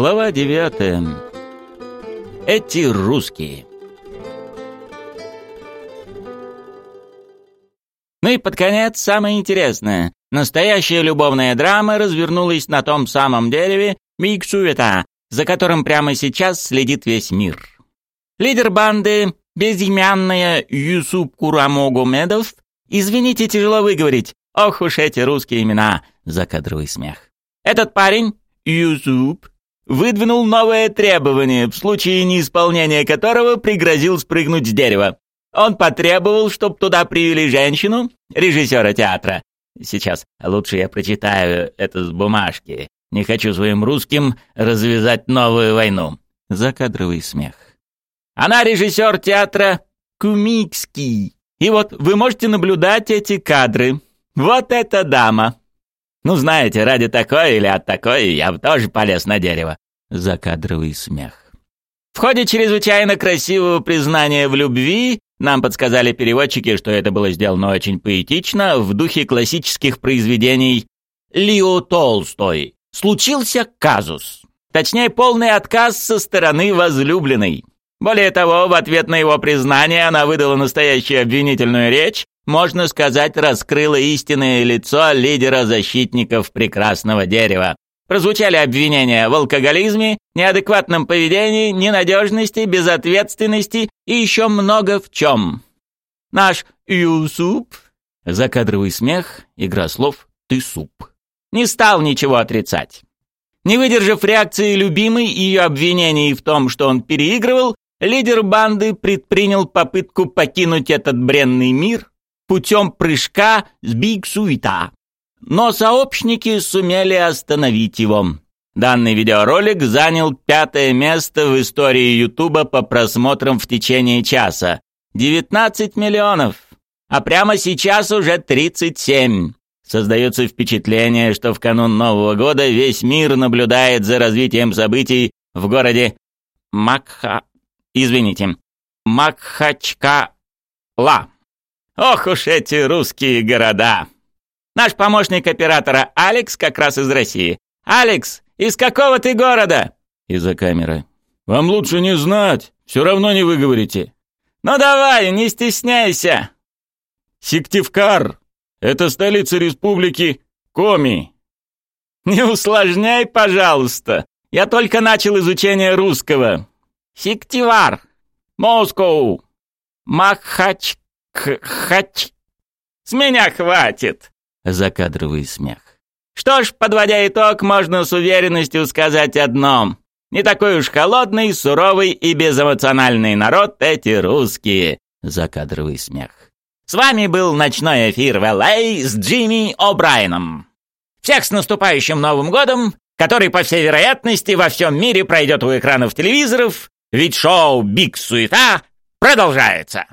Глава 9. Эти русские. Ну и под конец самое интересное. Настоящая любовная драма развернулась на том самом дереве Миксуэта, за которым прямо сейчас следит весь мир. Лидер банды, безымянная Юсуп Курамогомедов, извините, тяжело выговорить, ох уж эти русские имена, закадровый смех. Этот парень, Юсуп, выдвинул новое требование, в случае неисполнения которого пригрозил спрыгнуть с дерева. Он потребовал, чтобы туда привели женщину, режиссера театра. Сейчас лучше я прочитаю это с бумажки. Не хочу своим русским развязать новую войну. Закадровый смех. Она режиссер театра Кумикский. И вот вы можете наблюдать эти кадры. Вот эта дама. Ну, знаете, ради такой или от такой я бы тоже полез на дерево. Закадровый смех. В ходе чрезвычайно красивого признания в любви нам подсказали переводчики, что это было сделано очень поэтично, в духе классических произведений Лио Толстой. Случился казус. Точнее, полный отказ со стороны возлюбленной. Более того, в ответ на его признание она выдала настоящую обвинительную речь, можно сказать, раскрыла истинное лицо лидера защитников прекрасного дерева. Прозвучали обвинения в алкоголизме, неадекватном поведении, ненадежности, безответственности и еще много в чем. Наш Юсуп, закадровый смех, игра слов «ты суп», не стал ничего отрицать. Не выдержав реакции любимой и ее обвинений в том, что он переигрывал, лидер банды предпринял попытку покинуть этот бренный мир путем прыжка с Биг-Суита. Но сообщники сумели остановить его. Данный видеоролик занял пятое место в истории Ютуба по просмотрам в течение часа. 19 миллионов. А прямо сейчас уже 37. Создается впечатление, что в канун Нового года весь мир наблюдает за развитием событий в городе Макха извините, Макхачкала. Ох уж эти русские города! Наш помощник оператора Алекс как раз из России. Алекс, из какого ты города? Из-за камеры. Вам лучше не знать, все равно не выговорите. Ну давай, не стесняйся. Сыктывкар. Это столица республики Коми. Не усложняй, пожалуйста. Я только начал изучение русского. Сиктивар, Москоу, Махач, Хач. С меня хватит. Закадровый смех. Что ж, подводя итог, можно с уверенностью сказать одно. Не такой уж холодный, суровый и безэмоциональный народ эти русские. Закадровый смех. С вами был ночной эфир в Л.А. с Джимми О'Брайеном. Всех с наступающим Новым годом, который, по всей вероятности, во всем мире пройдет у экранов телевизоров ведь шоу «Биг Суета» продолжается.